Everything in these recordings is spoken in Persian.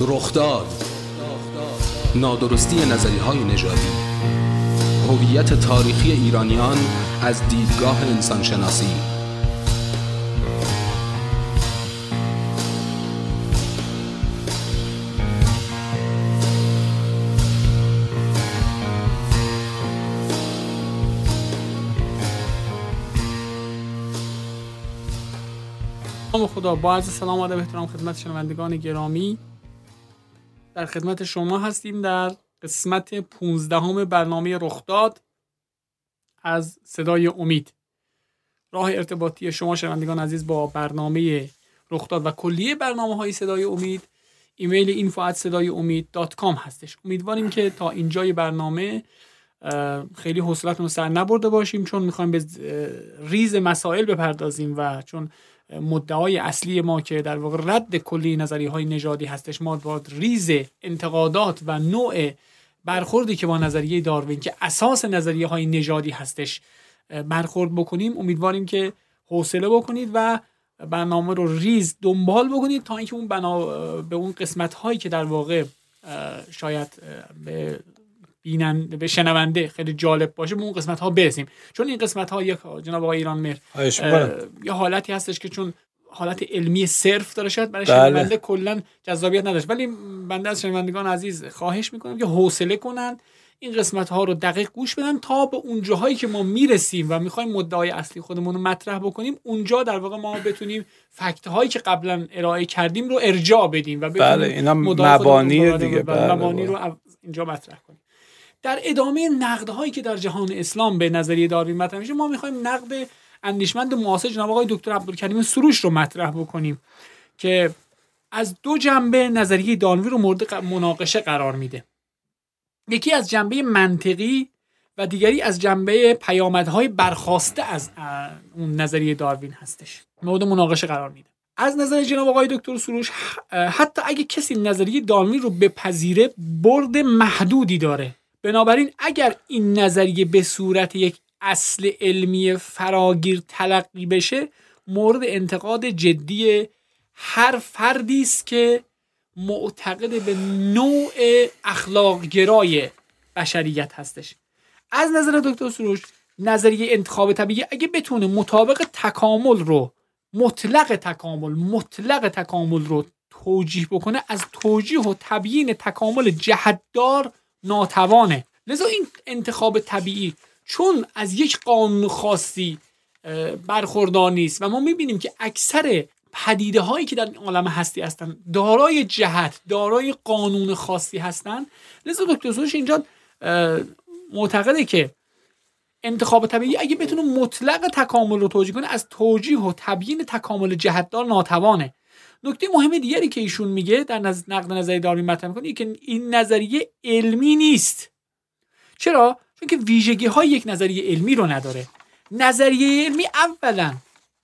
رخداد نادرستی نظری های نژادی. هویت تاریخی ایرانیان از دیدگاه انسانشناسی. نام خدا با عرض سلام و ادب احترام خدمت شنوندگان گرامی. در خدمت شما هستیم در قسمت 15 هم برنامه رخداد از صدای امید. راه ارتباطی شما شنوندگان عزیز با برنامه رخداد و کلیه برنامه های صدای امید ایمیل info صدای امید dot com هستش. امیدواریم که تا اینجای برنامه خیلی حوصلتون رو سر نبرده باشیم چون می‌خوایم به ریز مسائل بپردازیم و چون مدعای اصلی ما که در واقع رد کلی نظری های نژادی هستش ما با ریز انتقادات و نوع برخوردی که با نظریه داروین که اساس نظریه های نژادی هستش برخورد بکنیم امیدواریم که حوصله بکنید و برنامه رو ریز دنبال بکنید تا اینکه اون بنا به اون قسمت هایی که در واقع شاید به بیننده به شنونده خیلی جالب باشه به اون قسمت ها برسیم. چون این قسمت ها یک جناب آقای ایران مهر. یه حالتی هستش که چون حالت علمی صرف داره شاید برای بله. شنونده کلا جذابیت نداشت. ولی بنده از شنوندگان عزیز خواهش می‌کنم که حوصله کنن این قسمت ها رو دقیق گوش بدن تا به اون جاهایی که ما می‌رسیم و می‌خوایم مدعای اصلی خودمون رو مطرح بکنیم اونجا در واقع ما بتونیم فکت هایی که قبلا ارائه کردیم رو ارجاع بدیم و بتونیم بله اینا مبانی رو دیگه. بله، بله مبانی رو او- اینجا مطرح کنیم. در ادامه نقدهایی که در جهان اسلام به نظریه داروین مطرح میشه ما می‌خوایم نقد اندیشمند معاصر جناب آقای دکتر عبدالکریم سروش رو مطرح بکنیم که از دو جنبه نظریه داروین رو مورد مناقشه قرار میده. یکی از جنبه منطقی و دیگری از جنبه پیامدهای برخواسته از اون نظریه داروین هستش. مورد مناقشه قرار میده. از نظر جناب آقای دکتر سروش حتی اگه کسی نظریه داروین رو بپذیره برد محدودی داره. بنابراین اگر این نظریه به صورت یک اصل علمی فراگیر تلقی بشه مورد انتقاد جدی هر فردی است که معتقد به نوع اخلاق گرای بشریت هستش. از نظر دکتر سروش نظریه انتخاب طبیعی اگه بتونه مطابق تکامل رو مطلق تکامل مطلق تکامل رو توجیه بکنه از توجیه و تبیین تکامل جهتدار ناتوانه. لذا این انتخاب طبیعی چون از یک قانون خاصی برخوردار نیست و ما می‌بینیم که اکثر پدیده هایی که در این عالم هستی هستن دارای جهت دارای قانون خاصی هستن. لذا دکتر سروش اینجا معتقده که انتخاب طبیعی اگه بتونه مطلق تکامل رو توجیه کنه از توجیه و تبیین تکامل جهتدار ناتوانه. نکته مهم دیگری که ایشون میگه در. نقد نظری داروین مطرح می‌کنه که این نظریه علمی نیست. چرا؟ چون که ویژگی های یک نظریه علمی رو نداره. نظریه علمی اولا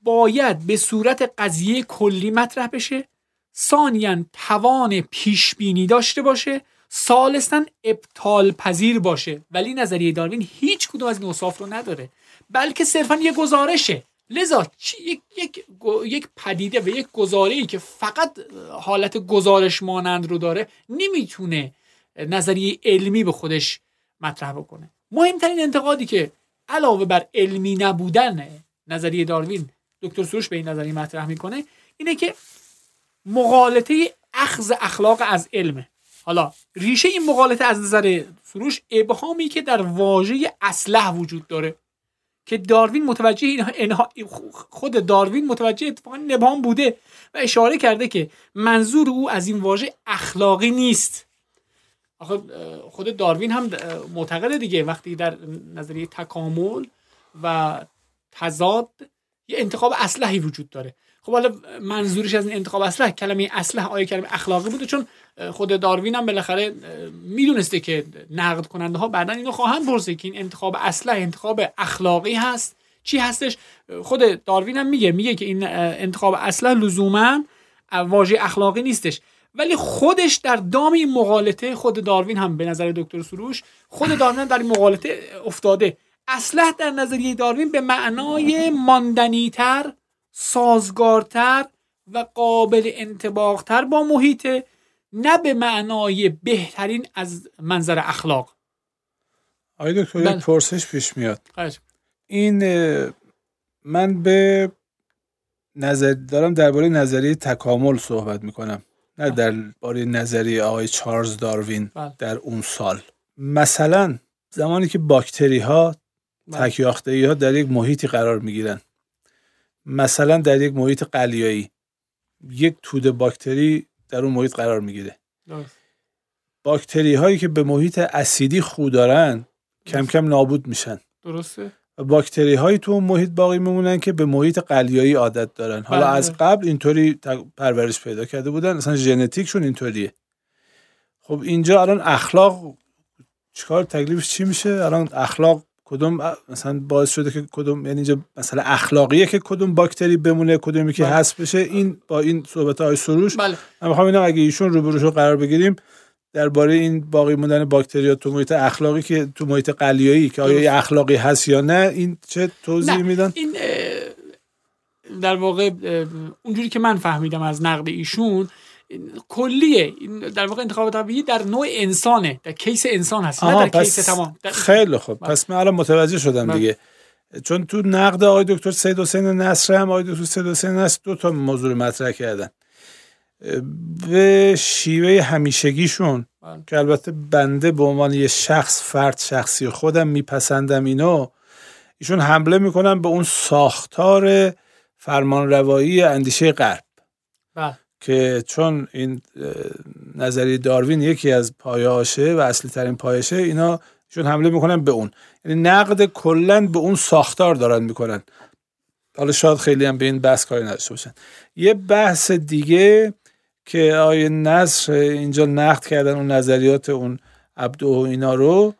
باید به صورت قضیه کلی مطرح بشه ثانیا توان پیش بینی داشته باشه ثالثا ابطال پذیر باشه. ولی نظریه داروین هیچ کدوم از این اوصاف رو نداره بلکه صرفا یه گزارشه. لذا یک, یک, یک پدیده و یک گزاره ای که فقط حالت گزارش مانند رو داره نمی‌تونه نظریه علمی به خودش مطرح بکنه. مهمترین انتقادی که علاوه بر علمی نبودن نظریه داروین دکتر سروش به این نظریه مطرح می‌کنه اینه که مقالطه اخذ اخلاق از علمه حالا ریشه این مقالطه از نظر سروش ابهامی که در واژه اسلح وجود داره. که داروین متوجه این اینها- خود داروین متوجه اتفاقا این ابهام بوده و اشاره کرده که منظور او از این واژه اخلاقی نیست. خود داروین هم معتقده دیگه وقتی در نظریه تکامل و تضاد یه انتخاب اسلحی وجود داره. خب حالا منظورش از این انتخاب اسلح کلمه اسلح آیا کلمه اخلاقی بوده چون خود داروین هم بالاخره می‌دونسته که نقد کننده ها بعدا اینو خواهند پرسید که این انتخاب اسلح انتخاب اخلاقی هست چی هستش؟ خود داروین هم میگه میگه که این انتخاب اسلح لزوما واژه اخلاقی نیستش. ولی خودش در دام این مقالطه خود داروین هم به نظر دکتر سروش خود داروین در این مقالطه افتاده. اسلح در نظریه داروین به معنای ماندنیتر سازگارتر و قابل انتباقتر با محیط نه به معنای بهترین از منظر اخلاق. آقای دکتر بله. پرسش پیش میاد. خواهش. این من به نظر دارم درباره نظریه تکامل صحبت می‌کنم. نه درباره نظریه آقای چارلز داروین بله. در اون سال. مثلا زمانی که باکتری ها بله. تکیاخته ها در یک محیطی قرار می‌گیرن. مثلا در یک محیط قلیایی. یک توده باکتری در اون محیط قرار می‌گیره. درست. باکتری هایی که به محیط اسیدی خو دارن کم کم نابود میشن. درسته؟ و باکتری هایی تو اون محیط باقی میمونن که به محیط قلیایی عادت دارن. حالا بله. از قبل اینطوری پرورش پیدا کرده بودن. اصلا ژنتیکشون اینطوریه. خب اینجا الان اخلاق چیکار تکلیفش چی میشه؟ الان اخلاق کدوم مثلا باعث شده که کدوم یعنی اینجا مثلا اخلاقیه که کدوم باکتری بمونه کدومی که بله. حذف بشه این با این صحبت های سروش بله من می‌خوام اینا اگه ایشون روبروش رو قرار بگیریم درباره این باقی موندن باکتریا تو محیط اخلاقی که تو محیط قلیایی که آیا اخلاقی هست یا نه این چه توضیح نه. میدن این در واقع اونجوری که من فهمیدم از نقد ایشون کلیه در واقع انتخاب طبیعی در نوع انسانه در کیس انسان هست نه در کیس تمام در- خیلی خوب بله. پس من الان متوجه شدم بله. دیگه چون تو نقد آقای دکتر سید حسین نصر هم آقای دکتر سید حسین نصر دو تا موضوع رو مطرح کردن به شیوه همیشگیشون بله. که البته بنده به عنوان یه شخص فرد شخصی خودم میپسندم اینو ایشون حمله می‌کنن به اون ساختار فرمانروایی اندیشه غرب بله. که چون این نظریه داروین یکی از پایه‌هاشه و اصلی ترین پایشه اینا چون حمله می‌کنن به اون. یعنی نقد کلا به اون ساختار دارن می‌کنن. حالا شاید خیلی هم به این بحث کاری نداشته باشن. یه بحث دیگه که آیه نصر اینجا نقد کردن اون نظریات اون عبدو و اینا رو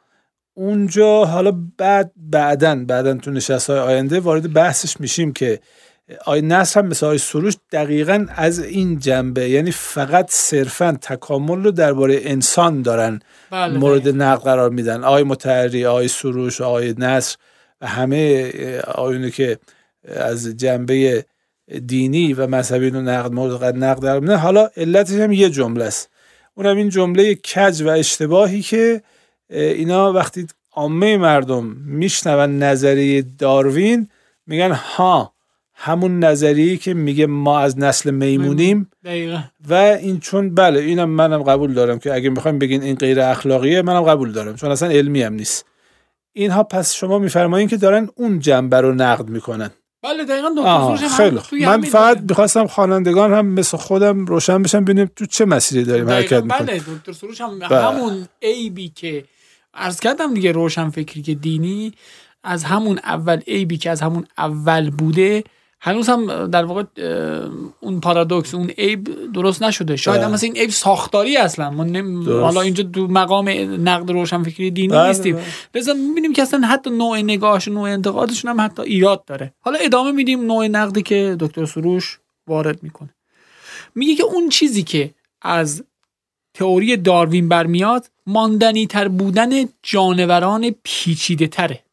اونجا حالا بعد بعدن بعدن تو نشست های آینده وارد بحثش میشیم که آی نصر هم مثل آی سروش دقیقا از این جنبه یعنی فقط صرفا تکامل رو درباره انسان دارن بله مورد بله. نقد قرار میدن. آقای متحری آقای سروش آقای نصر و همه آیونی که از جنبه دینی و مذهبی رو نقد مورد نقد قرار میدن. حالا علتش هم یه جمله است. اونم این جمله کج و اشتباهی که اینا وقتی عامه مردم میشنون نظریه داروین میگن ها همون نظریه که میگه ما از نسل میمونیم دقیقا و این چون بله اینم منم قبول دارم که اگه می‌خوایم بگین این غیر اخلاقیه منم قبول دارم چون اصلا علمی هم نیست اینها پس شما میفرمایین که دارن اون جنبه رو نقد می‌کنن بله دقیقا خیلی. من فقط. می‌خواستم خوانندگان هم مثل خودم روشن بشن ببینیم تو چه مسیری داریم حرکت می‌کنیم بله دکتر سروش هم بله. همون عیبی که عرض کردم دیگه روشن فکری که دینی از همون اول عیبی که از همون اول بوده هنوز هم در واقع اون پارادوکس اون عیب درست نشده. شاید بله. هم مثلا این عیب ساختاری اصلا. ما نم... حالا اینجا تو مقام نقد روشن فکری دینی بله، نیستیم. بله. لذا می‌بینیم که اصلا حتی نوع نگاهش نوع انتقادشون هم حتی ایراد داره. حالا ادامه میدیم نوع نقدی که دکتر سروش وارد می‌کنه. میگه که اون چیزی که از تئوری داروین برمیاد ماندنی تر بودن جانوران پیچیده تره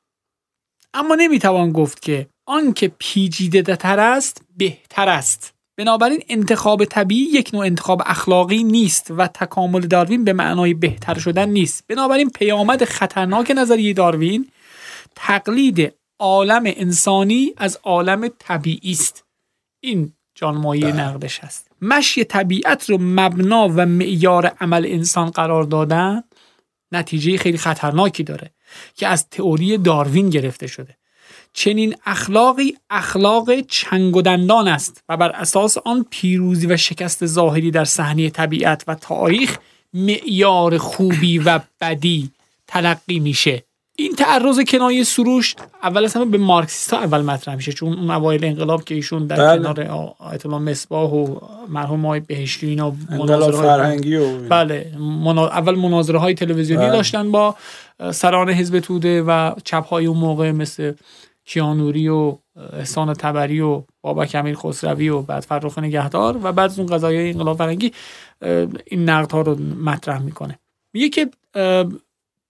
اما نمی‌توان گفت که آنکه پیچیده تر است بهتر است. بنابراین انتخاب طبیعی یک نوع انتخاب اخلاقی نیست و تکامل داروین به معنای بهتر شدن نیست. بنابراین پیامد خطرناک نظریه داروین تقلید عالم انسانی از عالم طبیعی است. این جانمایه نقدش هست مشی طبیعت رو مبنا و معیار عمل انسان قرار دادن نتیجه خیلی خطرناکی داره که از تئوری داروین گرفته شده. چنین اخلاقی اخلاق چنگ و دندان است و بر اساس آن پیروزی و شکست ظاهری در صحنه طبیعت و تاریخ معیار خوبی و بدی تلقی میشه این تعرض کنایه سروش اول از همه به مارکسیستا اول مطرح میشه چون اون اوایل انقلاب که ایشون در بله. کنار آیت الله مصباح و مرحوم های بهشتی اینا مناظره‌های- فرهنگی و بله منا... اول مناظره های تلویزیونی بله. داشتن با سران حزب توده و چپ های اون موقع مثل کیانوری و احسان تبری و بابک امیر خسروی و بعد فرخ نگهدار و بعد از اون قضایای انقلاب فرنگی این نقد ها رو مطرح می‌کنه. میگه که اه،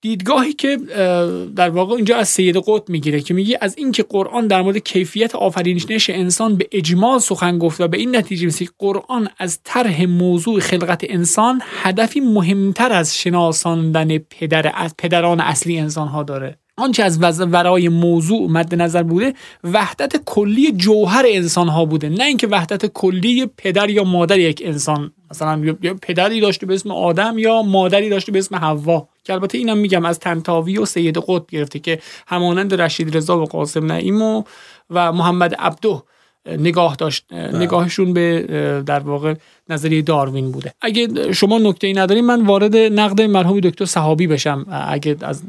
دیدگاهی که در واقع اینجا از سید قطب می‌گیره که میگه از اینکه قرآن در مورد کیفیت آفرینش انسان به اجمال سخن گفت و به این نتیجه می‌رسه که از طرح موضوع خلقت انسان هدفی مهمتر از شناساندن پدر از پدران اصلی انسان ها داره. آنچه از ورای موضوع مد نظر بوده وحدت کلی جوهر انسان ها بوده. نه اینکه وحدت کلی پدر یا مادر یک انسان. مثلا پدری داشته به اسم آدم یا مادری داشته به اسم حوا. که البته اینم میگم از تنتاوی و سید قطب گرفته که همانند رشید رضا و قاسم نعیم و, و محمد عبدو نگاه داشت بله. نگاهشون به در واقع نظریه داروین بوده. اگه شما نکته ای نداریم من وارد نقد مرحوم دکتر صحابی بشم اگه از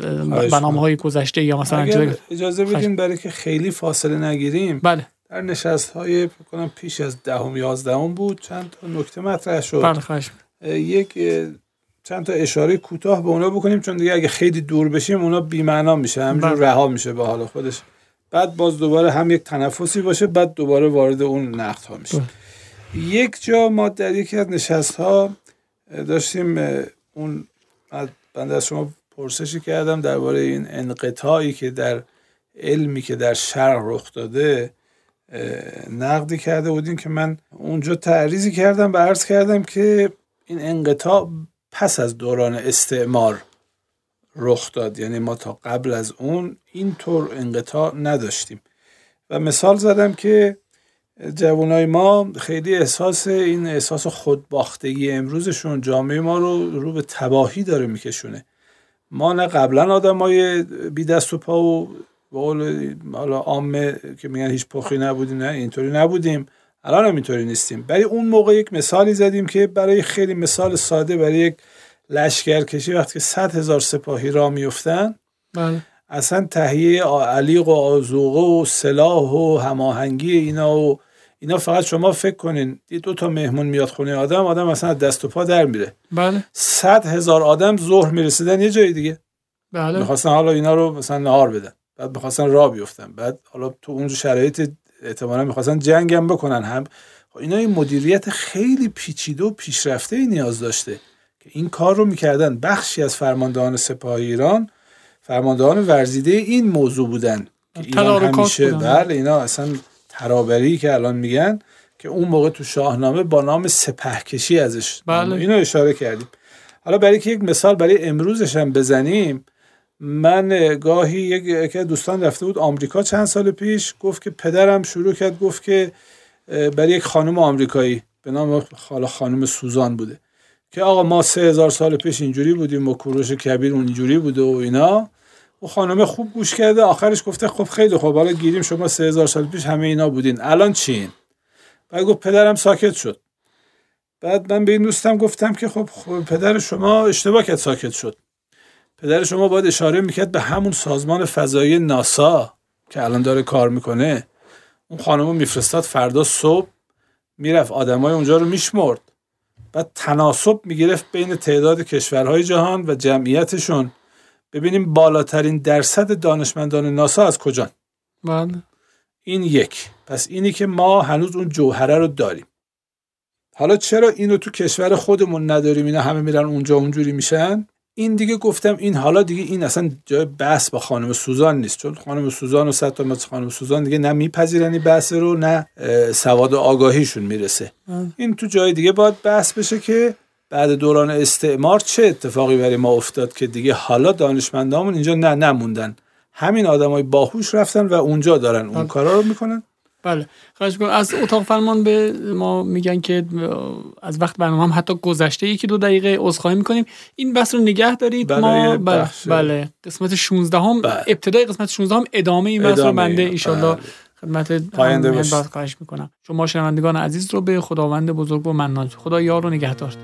برنامه های گذشته یا مثلا اجازه بدین برای که خیلی فاصله نگیریم بله. در نشست های کنم پیش از دهم یازدهم بود چند تا نکته مطرح شد. بله یک چند تا اشاره کوتاه به اونا بکنیم چون دیگه اگه خیلی دور بشیم اونا بی‌معنا میشه همینجور بله. رها میشه به حال خودش. بعد باز دوباره هم یک تنفسی باشه بعد دوباره وارد اون نقد ها میشه یک جا ما در یکی از نشست ها داشتیم اون بنده از شما پرسشی کردم درباره این انقطاعی که در علمی که در شرق رخ داده نقدی کرده بودیم که من اونجا تعریضی کردم و عرض کردم که این انقطاع پس از دوران استعمار رخ داد. یعنی ما تا قبل از اون اینطور انقطاع نداشتیم. و مثال زدم که جوانای ما خیلی احساس این احساس خودباختگی امروزشون جامعه ما رو رو به تباهی داره میکشونه. ما نه قبلا آدمای بی دست و پا و حالا عامه که میگن هیچ پخی نبودیم نه اینطوری نبودیم. الان هم اینطوری نیستیم. برای اون موقع یک مثالی زدیم که برای خیلی مثال ساده برای یک لشکرکشی وقتی صد هزار سپاهی را میفتن بله. اصلا تهیه علیق و آزوغه و سلاح و هماهنگی اینا و اینا فقط شما فکر کنین. دو تا مهمون میاد خونه آدم آدم اصلا دست و پا در میره. بله. صد هزار آدم ظهر می‌رسیدن یه جای دیگه. بله. می‌خواستن حالا اینا رو مثلا نهار بدن. بعد می‌خواستن را بیفتن. بعد حالا تو اونجا شرایط احتمالا می‌خواستن جنگم بکنن. هم خب اینا این مدیریت خیلی پیچیده و پیشرفته ای نیاز داشته. که این کار رو می‌کردن. بخشی از فرماندهان سپاه ایران فرماندهان ورزیده این موضوع بودن. که ایران همیشه بله اینا اصلا ترابری که الان میگن که اون موقع تو شاهنامه با نام سپهکشی ازش بله. اینو اشاره کردیم. حالا برای که یک مثال برای امروزش هم بزنیم من گاهی یک دوستان رفته بود آمریکا چند سال پیش گفت که پدرم شروع کرد گفت که برای یک خانم آمریکایی به نام خاله خانم سوزان بوده. که آقا ما سه هزار سال پیش اینجوری بودیم و کوروش کبیر اونجوری بوده و اینا. و خانم خوب گوش کرده. آخرش گفته خب خیلی خوب. حالا گیریم شما سه هزار سال پیش همه اینا بودین. الان چین؟ بعد گفت پدرم ساکت شد. بعد من به این دوستم گفتم که خب, خب پدر شما اشتباه کرد ساکت شد. پدر شما باید اشاره می‌کرد به همون سازمان فضایی ناسا که الان داره کار می‌کنه. اون خانمو میفرستاد فردا صبح. می‌رفت. آدمای اونجا رو میشمرد. بعد تناسب می‌گرفت بین تعداد کشورهای جهان و جمعیتشون. ببینیم بالاترین درصد دانشمندان ناسا از کجان. بله. این یک. پس اینی که ما هنوز اون جوهره رو داریم. حالا چرا اینو تو کشور خودمون نداریم؟ اینا همه میرن اونجا اونجوری میشن؟ این دیگه گفتم این حالا دیگه این اصلا جای بحث با خانم سوزان نیست. چون خانم سوزان و صد تا خانم سوزان دیگه نه میپذیرن این بحث رو نه سواد و آگاهیشون می‌رسه. این تو جای دیگه باید بحث بشه که بعد دوران استعمار چه اتفاقی برای ما افتاد که دیگه حالا دانشمندامون اینجا نه نموندن. همین آدمای باهوش رفتن و اونجا دارن اون کارا رو می‌کنن. بله. خواهش می‌کنم. از اتاق فرمان به ما میگن که از وقت برنامه هم حتی گذشته یکی دو دقیقه عذرخواهی می‌کنیم. این بحث رو نگه دارید. ما بله, بله. قسمت 16 هم بله. ابتدای قسمت 16 هم ادامه این بحث رو بنده ایشالله بله. خدمت پاینده خواهش می‌کنم. شما شنوندگان عزیز رو به خداوند بزرگ و منان. خدا یار رو نگهدار.